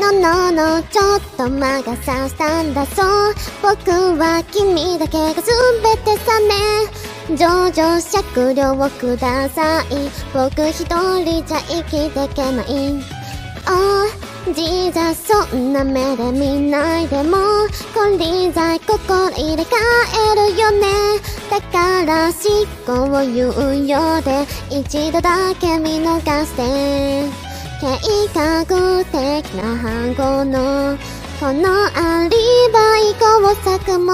のののちょっと魔が差したんだそう僕は君だけが全てさね上々酌量をください僕一人じゃ生きてけないああジーザそんな目で見ないでも。金輪際心入れ替えるよね。だから思考を言うようで一度だけ見逃して。計画的な反抗のこのアリバイ工作も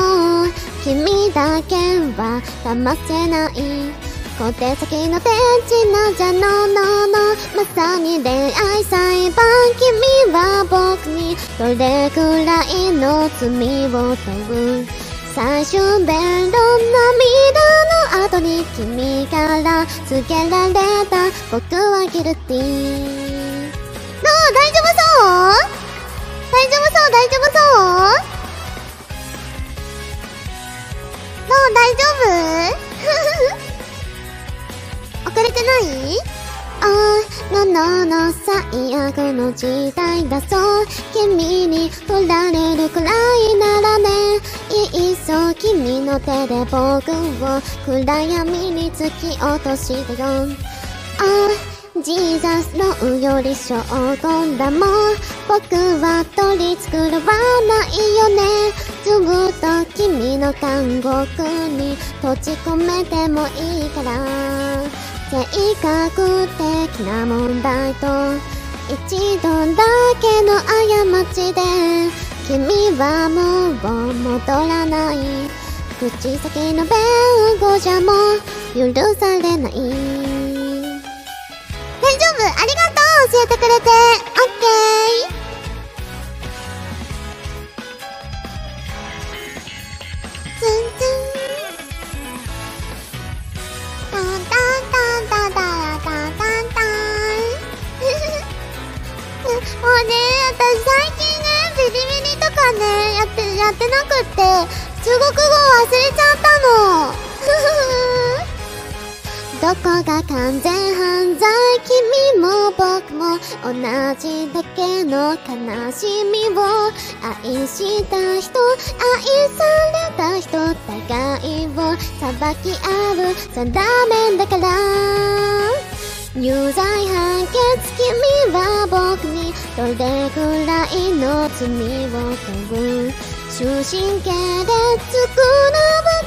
君だけは騙せない小手先の手品じゃのののまさに恋愛裁判君は僕にどれくらいの罪を問う最終弁論涙の後に君から告げられた僕はギルティー。大丈夫そう大丈夫そうどう大丈夫。遅れてないあーのの最悪の時代だそう君に取られるくらいならねいっそ君の手で僕を暗闇に突き落としてよあージーザスのより将軍だもん。僕は取り繕わないよね。ずっと君の監獄に閉じ込めてもいいから。性格的な問題と一度だけの過ちで君はもう戻らない。口先の弁護じゃもう許されない。ありがとう教えてくれて。オッケー。ツンツンタンタンタンタンタンタンタンタンもうね私最近ねビリビリとかねやってやってなくって中国語忘れちゃったのどこが完全犯罪君も僕も同じだけの悲しみを愛した人愛された人互いを裁き合う定めだから有罪判決君は僕にどれくらいの罪を問う終身刑で作る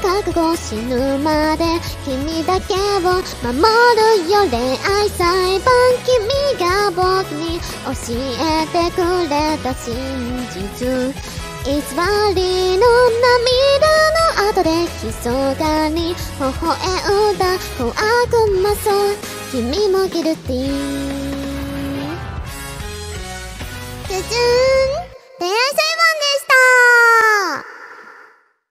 覚悟死ぬまで君だけを守るよ恋愛裁判君が僕に教えてくれた真実偽りの涙の後で密かに微笑んだ小悪魔そう君もギルティー。